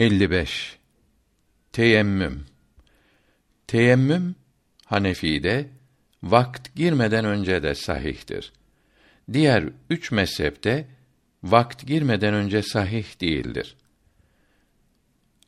55 Teyemmüm Teyemmüm Hanefi'de vakt girmeden önce de sahihtir. Diğer üç mezhepte vakt girmeden önce sahih değildir.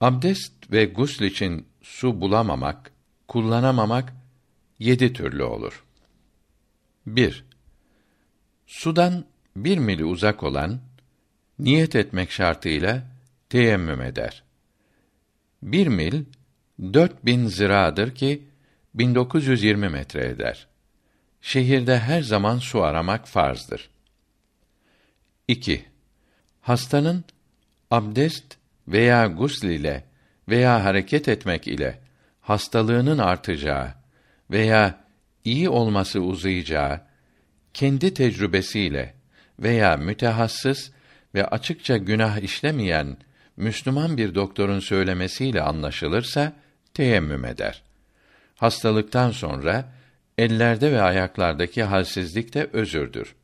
Abdest ve gusl için su bulamamak, kullanamamak yedi türlü olur. 1. Sudan bir mili uzak olan, niyet etmek şartıyla teyemmüm eder. Bir mil, dört bin ziradır ki, 1920 metre eder. Şehirde her zaman su aramak farzdır. 2. Hastanın abdest veya gusl ile veya hareket etmek ile hastalığının artacağı veya iyi olması uzayacağı kendi tecrübesiyle veya mütehassıs ve açıkça günah işlemeyen Müslüman bir doktorun söylemesiyle anlaşılırsa teyemmüm eder. Hastalıktan sonra ellerde ve ayaklardaki halsizlik de özürdür.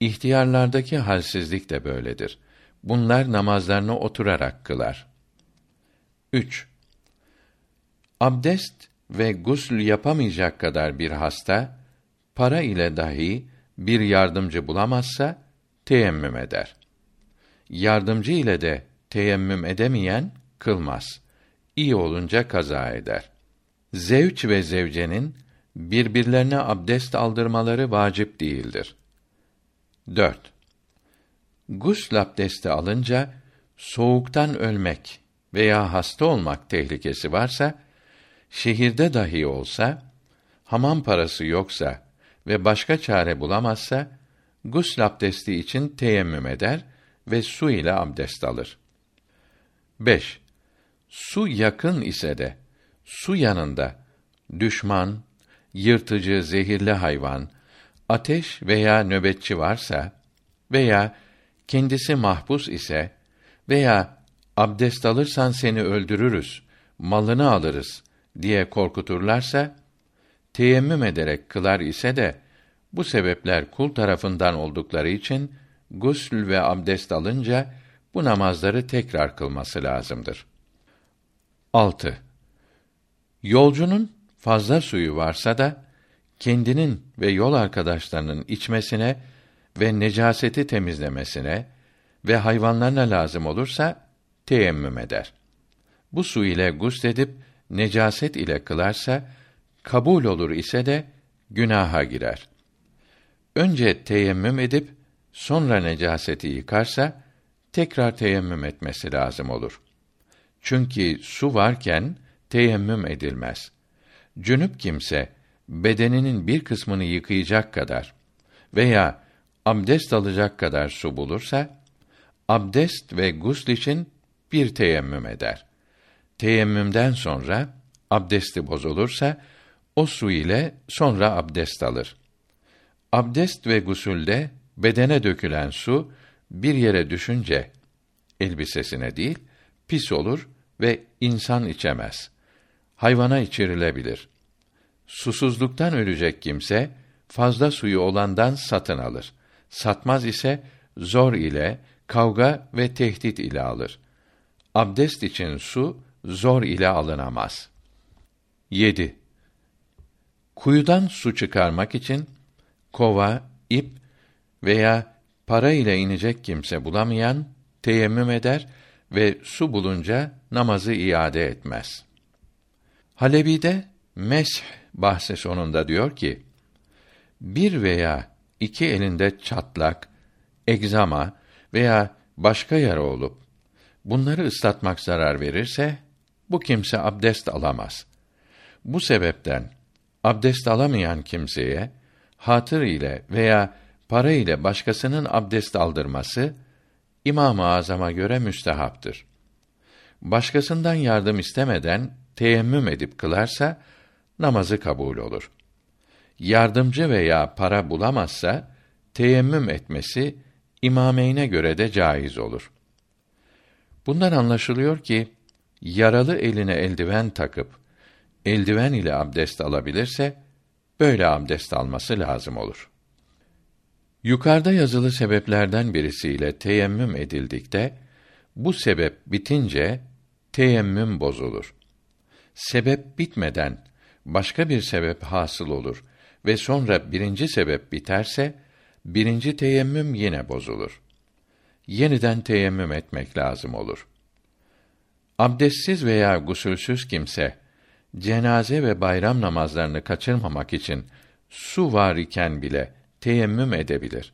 İhtiyarlardaki halsizlik de böyledir. Bunlar namazlarını oturarak kılar. 3. Abdest ve gusl yapamayacak kadar bir hasta para ile dahi bir yardımcı bulamazsa teyemmüm eder. Yardımcı ile de teyemmüm edemeyen kılmaz. İyi olunca kaza eder. Zevç ve zevcenin birbirlerine abdest aldırmaları vacip değildir. 4. Gusl abdesti alınca soğuktan ölmek veya hasta olmak tehlikesi varsa şehirde dahi olsa hamam parası yoksa ve başka çare bulamazsa gusl abdesti için teyemmüm eder ve su ile abdest alır. 5. Su yakın ise de su yanında düşman, yırtıcı, zehirli hayvan, ateş veya nöbetçi varsa veya kendisi mahpus ise veya abdest alırsan seni öldürürüz, malını alırız diye korkuturlarsa teyemmüm ederek kılar ise de bu sebepler kul tarafından oldukları için gusl ve abdest alınca bu namazları tekrar kılması lazımdır. 6. Yolcunun fazla suyu varsa da kendinin ve yol arkadaşlarının içmesine ve necaseti temizlemesine ve hayvanlarına lazım olursa teyemmüm eder. Bu su ile gusledip necaset ile kılarsa kabul olur ise de günaha girer. Önce teyemmüm edip sonra necaseti yıkarsa tekrar teyemmüm etmesi lazım olur. Çünkü su varken teyemmüm edilmez. Cünüp kimse bedeninin bir kısmını yıkayacak kadar veya abdest alacak kadar su bulursa abdest ve gusl için bir teyemmüm eder. Teyemmümden sonra abdesti bozulursa o su ile sonra abdest alır. Abdest ve gusülde bedene dökülen su bir yere düşünce elbisesine değil pis olur ve insan içemez. Hayvana içirilebilir. Susuzluktan ölecek kimse fazla suyu olandan satın alır. Satmaz ise zor ile, kavga ve tehdit ile alır. Abdest için su zor ile alınamaz. 7. Kuyudan su çıkarmak için kova, ip veya para ile inecek kimse bulamayan teyemmüm eder ve su bulunca namazı iade etmez. Halebi'de mesh bahsi sonunda diyor ki: Bir veya iki elinde çatlak, egzama veya başka yara olup bunları ıslatmak zarar verirse bu kimse abdest alamaz. Bu sebepten abdest alamayan kimseye hatır ile veya para ile başkasının abdest aldırması İmam-ı Azam'a göre müstehaptır. Başkasından yardım istemeden teyemmüm edip kılarsa namazı kabul olur. Yardımcı veya para bulamazsa teyemmüm etmesi imameyne göre de caiz olur. Bundan anlaşılıyor ki yaralı eline eldiven takıp eldiven ile abdest alabilirse böyle abdest alması lazım olur. Yukarıda yazılı sebeplerden birisiyle teyemmüm edildikte Bu sebep bitince teyemmüm bozulur. Sebep bitmeden başka bir sebep hasıl olur ve sonra birinci sebep biterse birinci teyemmüm yine bozulur. Yeniden teyemmüm etmek lazım olur. Abdestsiz veya gusülsüz kimse cenaze ve bayram namazlarını kaçırmamak için su var iken bile teyemmüm edebilir.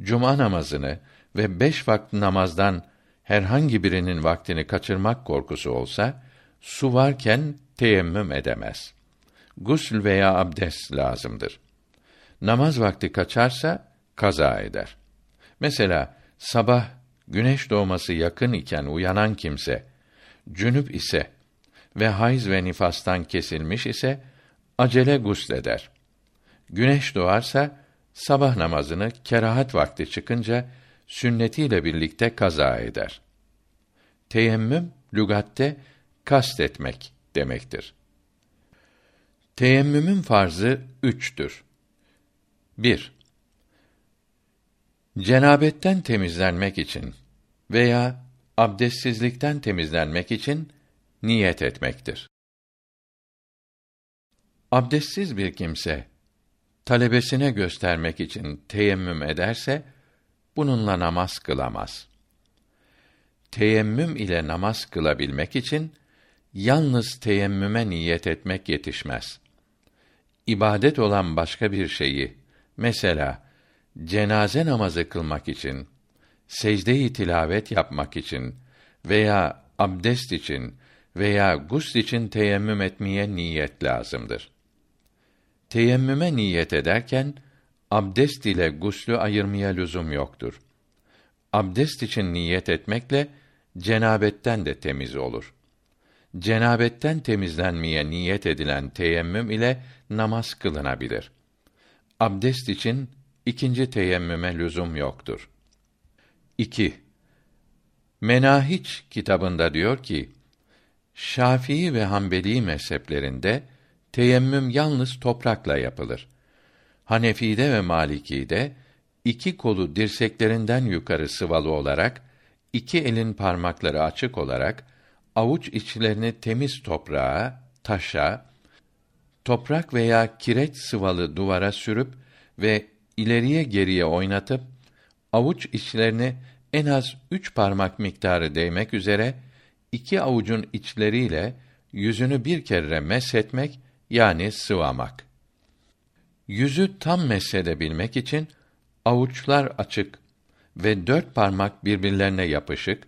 Cuma namazını ve beş vakit namazdan herhangi birinin vaktini kaçırmak korkusu olsa, su varken teyemmüm edemez. Gusül veya abdest lazımdır. Namaz vakti kaçarsa, kaza eder. Mesela, sabah güneş doğması yakın iken uyanan kimse, cünüp ise ve hayız ve nifastan kesilmiş ise, acele gusleder. Güneş doğarsa, sabah namazını kerahat vakti çıkınca, sünnetiyle birlikte kaza eder. Teyemmüm lügatte kastetmek demektir. Teyemmümün farzı üçtür. 1. Cenabetten temizlenmek için veya abdestsizlikten temizlenmek için niyet etmektir. Abdestsiz bir kimse talebesine göstermek için teyemmüm ederse bununla namaz kılamaz. Teyemmüm ile namaz kılabilmek için yalnız teyemmüme niyet etmek yetişmez. İbadet olan başka bir şeyi, mesela cenaze namazı kılmak için, secde-i tilavet yapmak için veya abdest için veya gusl için teyemmüm etmeye niyet lazımdır. Teyemmüme niyet ederken abdest ile guslü ayırmaya lüzum yoktur. Abdest için niyet etmekle cenabetten de temiz olur. Cenabetten temizlenmeye niyet edilen teyemmüm ile namaz kılınabilir. Abdest için ikinci teyemmüme lüzum yoktur. 2. Menahiç kitabında diyor ki, Şafii ve Hanbeli mezheplerinde teyemmüm yalnız toprakla yapılır. Hanefi'de ve Maliki'de iki kolu dirseklerinden yukarı sıvalı olarak iki elin parmakları açık olarak avuç içlerini temiz toprağa, taşa, toprak veya kireç sıvalı duvara sürüp ve ileriye geriye oynatıp avuç içlerini en az üç parmak miktarı değmek üzere iki avucun içleriyle yüzünü bir kere meshetmek yani sıvamak. Yüzü tam meshedebilmek için avuçlar açık ve dört parmak birbirlerine yapışık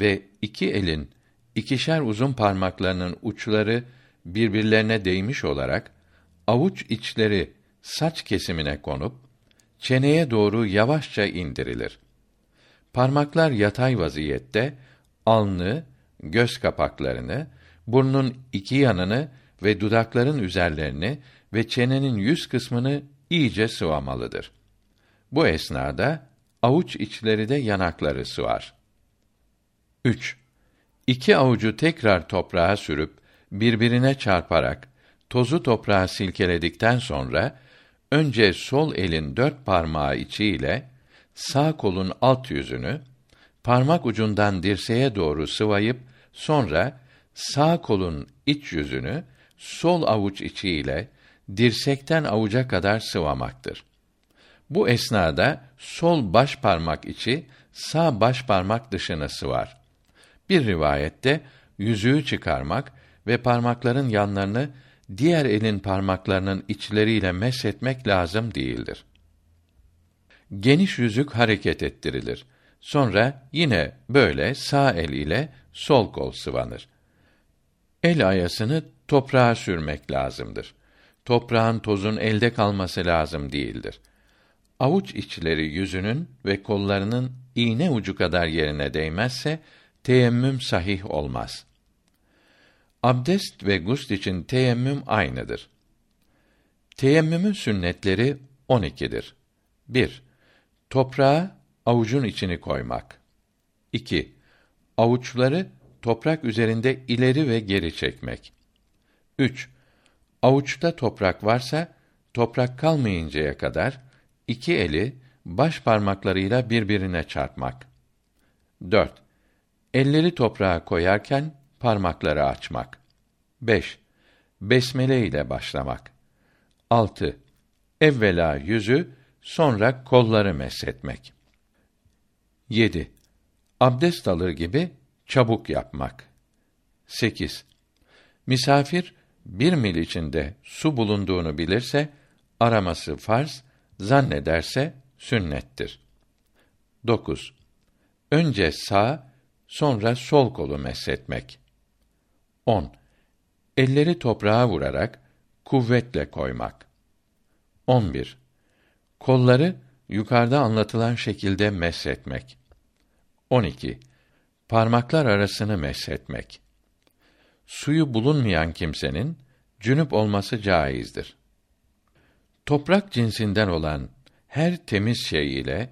ve iki elin ikişer uzun parmaklarının uçları birbirlerine değmiş olarak avuç içleri saç kesimine konup çeneye doğru yavaşça indirilir. Parmaklar yatay vaziyette alnı, göz kapaklarını, burnun iki yanını ve dudakların üzerlerini ve çenenin yüz kısmını iyice sıvamalıdır. Bu esnada avuç içleri de yanakları sıvar. 3. İki avucu tekrar toprağa sürüp birbirine çarparak tozu toprağa silkeledikten sonra önce sol elin dört parmağı içiyle sağ kolun alt yüzünü parmak ucundan dirseğe doğru sıvayıp sonra sağ kolun iç yüzünü sol avuç içiyle dirsekten avuca kadar sıvamaktır. Bu esnada sol baş parmak içi sağ baş parmak dışını sıvar. Bir rivayette yüzüğü çıkarmak ve parmakların yanlarını diğer elin parmaklarının içleriyle meshetmek lazım değildir. Geniş yüzük hareket ettirilir. Sonra yine böyle sağ el ile sol kol sıvanır. El ayasını toprağa sürmek lazımdır. Toprağın tozun elde kalması lazım değildir. Avuç içleri yüzünün ve kollarının iğne ucu kadar yerine değmezse teyemmüm sahih olmaz. Abdest ve gusl için teyemmüm aynıdır. Teyemmümün sünnetleri 12'dir. 1. Toprağa avucun içini koymak. 2. Avuçları toprak üzerinde ileri ve geri çekmek. 3. Avuçta toprak varsa toprak kalmayıncaya kadar iki eli baş parmaklarıyla birbirine çarpmak. 4. Elleri toprağa koyarken parmakları açmak. 5. Besmele ile başlamak. 6. Evvela yüzü, sonra kolları meshetmek. 7. Abdest alır gibi çabuk yapmak. 8. Misafir bir mil içinde su bulunduğunu bilirse araması farz, zannederse sünnettir. 9. Önce sağ, sonra sol kolu meshetmek. 10. Elleri toprağa vurarak kuvvetle koymak. 11. Kolları yukarıda anlatılan şekilde meshetmek. 12. Parmaklar arasını meshetmek. Suyu bulunmayan kimsenin cünüp olması caizdir. Toprak cinsinden olan her temiz şey ile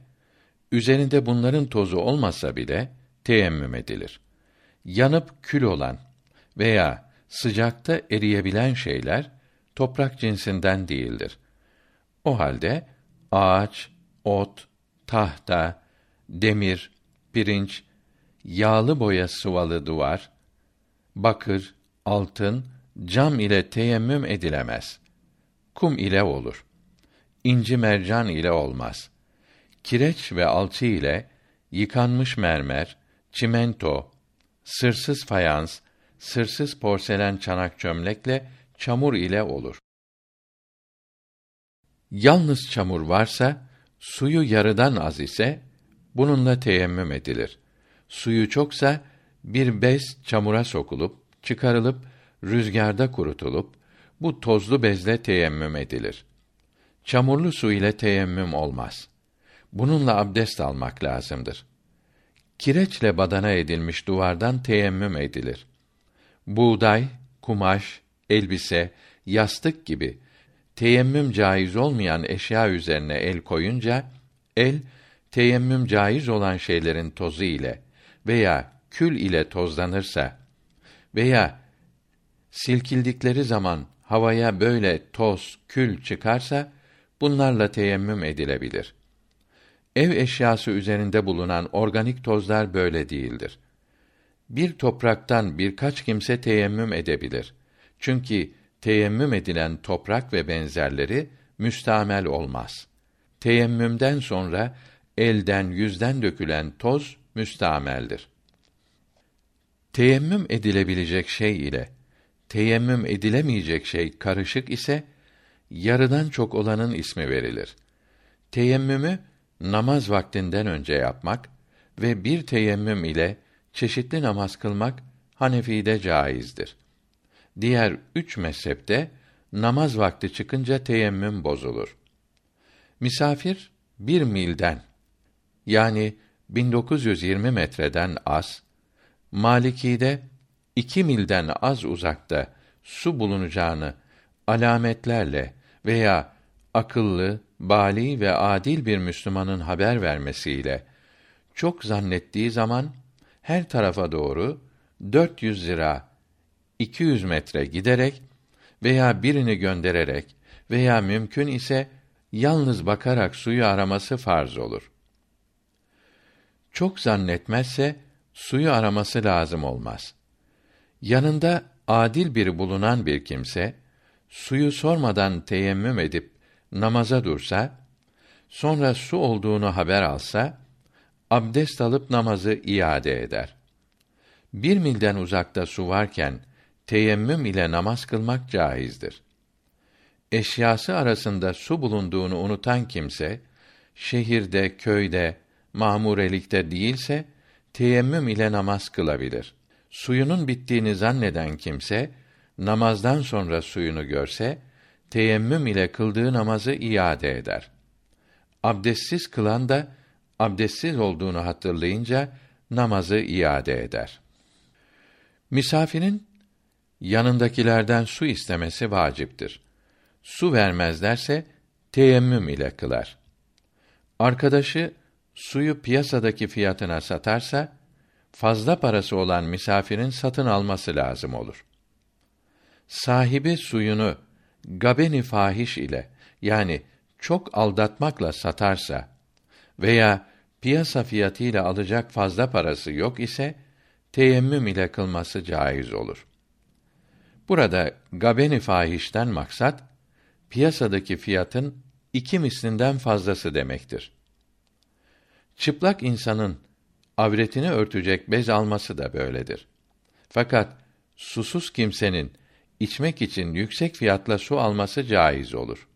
üzerinde bunların tozu olmasa bile teyemmüm edilir. Yanıp kül olan veya sıcakta eriyebilen şeyler toprak cinsinden değildir. O halde ağaç, ot, tahta, demir, pirinç, yağlı boya sıvalı duvar, bakır, altın, cam ile teyemmüm edilemez. Kum ile olur. İnci mercan ile olmaz. Kireç ve alçı ile yıkanmış mermer, çimento, sırsız fayans, sırsız porselen çanak çömlekle çamur ile olur. Yalnız çamur varsa, suyu yarıdan az ise, bununla teyemmüm edilir. Suyu çoksa, bir bez çamura sokulup, çıkarılıp, rüzgarda kurutulup, bu tozlu bezle teyemmüm edilir. Çamurlu su ile teyemmüm olmaz. Bununla abdest almak lazımdır. Kireçle badana edilmiş duvardan teyemmüm edilir. Buğday, kumaş, elbise, yastık gibi teyemmüm caiz olmayan eşya üzerine el koyunca el teyemmüm caiz olan şeylerin tozu ile veya kül ile tozlanırsa veya silkildikleri zaman havaya böyle toz, kül çıkarsa bunlarla teyemmüm edilebilir. Ev eşyası üzerinde bulunan organik tozlar böyle değildir. Bir topraktan birkaç kimse teyemmüm edebilir. Çünkü teyemmüm edilen toprak ve benzerleri müstamel olmaz. Teyemmümden sonra elden yüzden dökülen toz müstameldir. Teyemmüm edilebilecek şey ile teyemmüm edilemeyecek şey karışık ise yarıdan çok olanın ismi verilir. Teyemmümü namaz vaktinden önce yapmak ve bir teyemmüm ile çeşitli namaz kılmak Hanefi'de caizdir. Diğer üç mezhepte namaz vakti çıkınca teyemmüm bozulur. Misafir bir milden yani 1920 metreden az, Maliki'de iki milden az uzakta su bulunacağını alametlerle veya akıllı, bali ve adil bir Müslümanın haber vermesiyle çok zannettiği zaman her tarafa doğru 400 lira 200 metre giderek veya birini göndererek veya mümkün ise yalnız bakarak suyu araması farz olur. Çok zannetmezse suyu araması lazım olmaz. Yanında adil biri bulunan bir kimse suyu sormadan teyemmüm edip namaza dursa, sonra su olduğunu haber alsa, abdest alıp namazı iade eder. Bir milden uzakta su varken, teyemmüm ile namaz kılmak caizdir. Eşyası arasında su bulunduğunu unutan kimse, şehirde, köyde, mahmurelikte değilse, teyemmüm ile namaz kılabilir. Suyunun bittiğini zanneden kimse, namazdan sonra suyunu görse, teyemmüm ile kıldığı namazı iade eder. Abdestsiz kılan da abdestsiz olduğunu hatırlayınca namazı iade eder. Misafirin yanındakilerden su istemesi vaciptir. Su vermezlerse teyemmüm ile kılar. Arkadaşı suyu piyasadaki fiyatına satarsa fazla parası olan misafirin satın alması lazım olur. Sahibi suyunu gabeni fahiş ile yani çok aldatmakla satarsa veya piyasa fiyatıyla alacak fazla parası yok ise teyemmüm ile kılması caiz olur. Burada gabeni fahişten maksat piyasadaki fiyatın iki mislinden fazlası demektir. Çıplak insanın avretini örtecek bez alması da böyledir. Fakat susuz kimsenin içmek için yüksek fiyatla su alması caiz olur.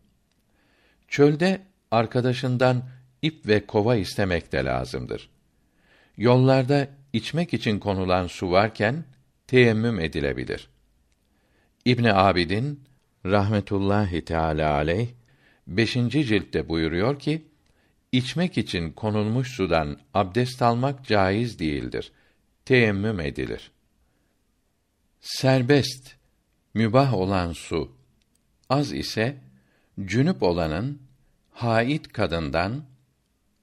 Çölde arkadaşından ip ve kova istemek de lazımdır. Yollarda içmek için konulan su varken teyemmüm edilebilir. İbn Abidin rahmetullahi teala aleyh 5. ciltte buyuruyor ki içmek için konulmuş sudan abdest almak caiz değildir. Teyemmüm edilir. Serbest, mübah olan su az ise cünüp olanın hait kadından,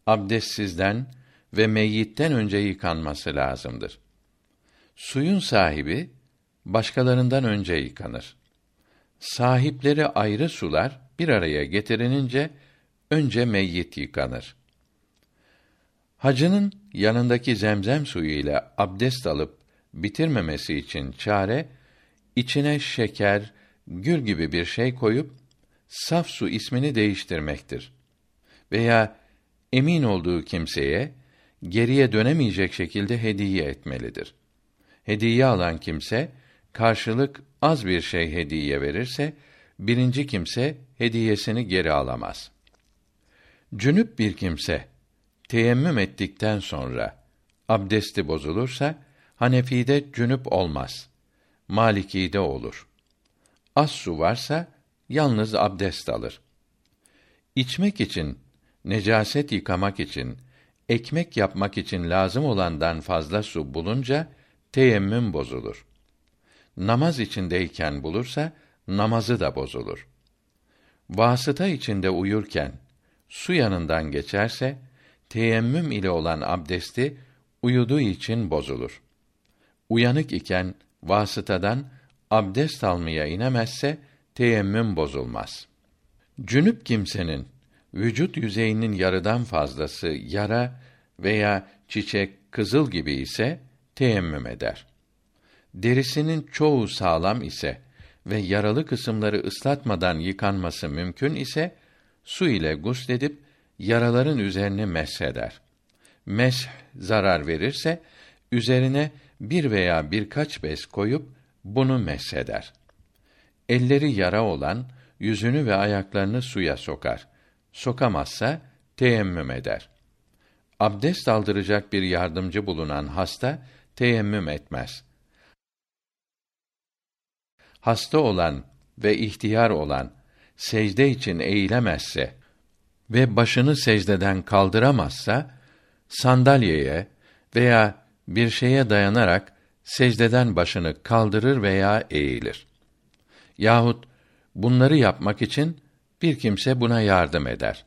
abdestsizden ve meyyitten önce yıkanması lazımdır. Suyun sahibi başkalarından önce yıkanır. Sahipleri ayrı sular bir araya getirilince önce meyyit yıkanır. Hacının yanındaki zemzem suyu ile abdest alıp bitirmemesi için çare içine şeker, gül gibi bir şey koyup saf su ismini değiştirmektir. Veya emin olduğu kimseye geriye dönemeyecek şekilde hediye etmelidir. Hediye alan kimse karşılık az bir şey hediye verirse birinci kimse hediyesini geri alamaz. Cünüp bir kimse teyemmüm ettikten sonra abdesti bozulursa Hanefi'de cünüp olmaz. Maliki'de olur. Az su varsa yalnız abdest alır. İçmek için, necaset yıkamak için, ekmek yapmak için lazım olandan fazla su bulunca teyemmüm bozulur. Namaz içindeyken bulursa namazı da bozulur. Vasıta içinde uyurken su yanından geçerse teyemmüm ile olan abdesti uyuduğu için bozulur. Uyanık iken vasıtadan abdest almaya inemezse teyemmüm bozulmaz. Cünüp kimsenin vücut yüzeyinin yarıdan fazlası yara veya çiçek, kızıl gibi ise teyemmüm eder. Derisinin çoğu sağlam ise ve yaralı kısımları ıslatmadan yıkanması mümkün ise su ile gusledip yaraların üzerine mesheder. Mesh zarar verirse üzerine bir veya birkaç bez koyup bunu mesheder. Elleri yara olan yüzünü ve ayaklarını suya sokar. Sokamazsa teyemmüm eder. Abdest aldıracak bir yardımcı bulunan hasta teyemmüm etmez. Hasta olan ve ihtiyar olan secde için eğilemezse ve başını secdeden kaldıramazsa sandalyeye veya bir şeye dayanarak secdeden başını kaldırır veya eğilir. Yahut bunları yapmak için bir kimse buna yardım eder.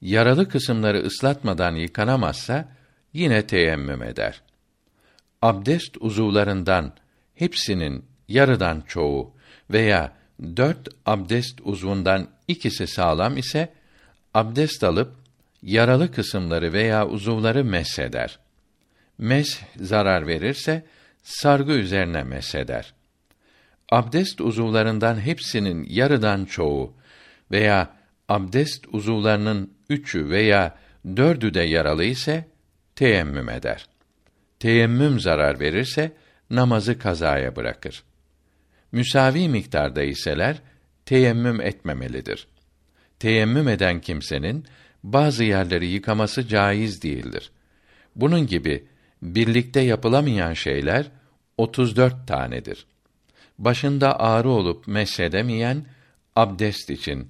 Yaralı kısımları ıslatmadan yıkanamazsa yine teyemmüm eder. Abdest uzuvlarından hepsinin yarıdan çoğu veya dört abdest uzvundan ikisi sağlam ise abdest alıp yaralı kısımları veya uzuvları mesheder. Mes zarar verirse sargı üzerine mesheder. Abdest uzuvlarından hepsinin yarıdan çoğu veya abdest uzuvlarının üçü veya dördü de yaralı ise teyemmüm eder. Teyemmüm zarar verirse namazı kazaya bırakır. Müsavi miktarda iseler teyemmüm etmemelidir. Teyemmüm eden kimsenin bazı yerleri yıkaması caiz değildir. Bunun gibi birlikte yapılamayan şeyler 34 tanedir. Başında ağrı olup mesedemeyen abdest için,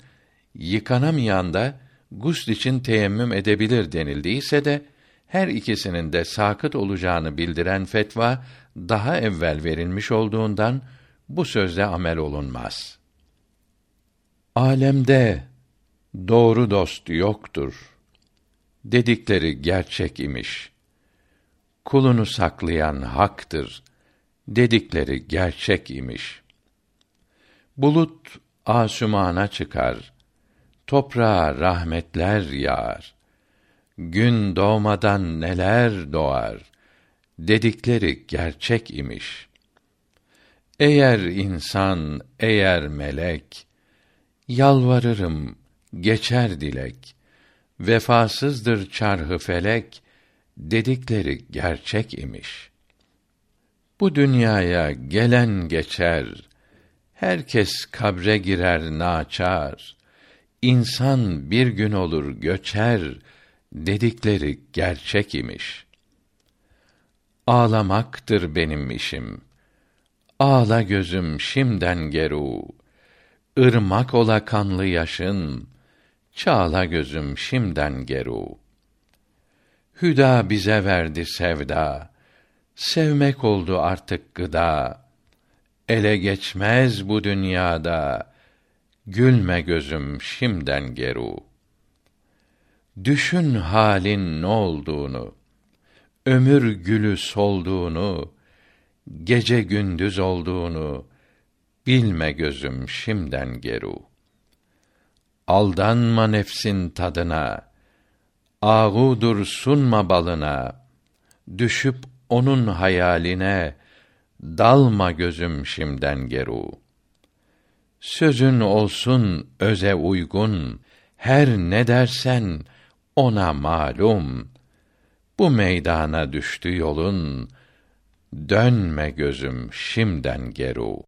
yıkanamayan da gusl için teyemmüm edebilir denildiyse de her ikisinin de sakıt olacağını bildiren fetva daha evvel verilmiş olduğundan bu sözde amel olunmaz. Alemde doğru dost yoktur dedikleri gerçek imiş. Kulunu saklayan haktır dedikleri gerçek imiş. Bulut asumana çıkar, toprağa rahmetler yağar. Gün doğmadan neler doğar, dedikleri gerçek imiş. Eğer insan, eğer melek, yalvarırım, geçer dilek, vefasızdır çarhı felek, dedikleri gerçek imiş. Bu dünyaya gelen geçer, herkes kabre girer naçar, insan bir gün olur göçer, dedikleri gerçek imiş. Ağlamaktır benim işim. Ağla gözüm şimden geru. Irmak ola kanlı yaşın. Çağla gözüm şimden geru. Hüda bize verdi sevda. Sevmek oldu artık gıda. Ele geçmez bu dünyada. Gülme gözüm şimden geru. Düşün halin ne olduğunu, ömür gülü solduğunu, gece gündüz olduğunu, bilme gözüm şimden geru. Aldanma nefsin tadına, ağudur sunma balına, düşüp onun hayaline, dalma gözüm şimden geru. Sözün olsun öze uygun, her ne dersen, ona malum. Bu meydana düştü yolun, dönme gözüm şimden geru.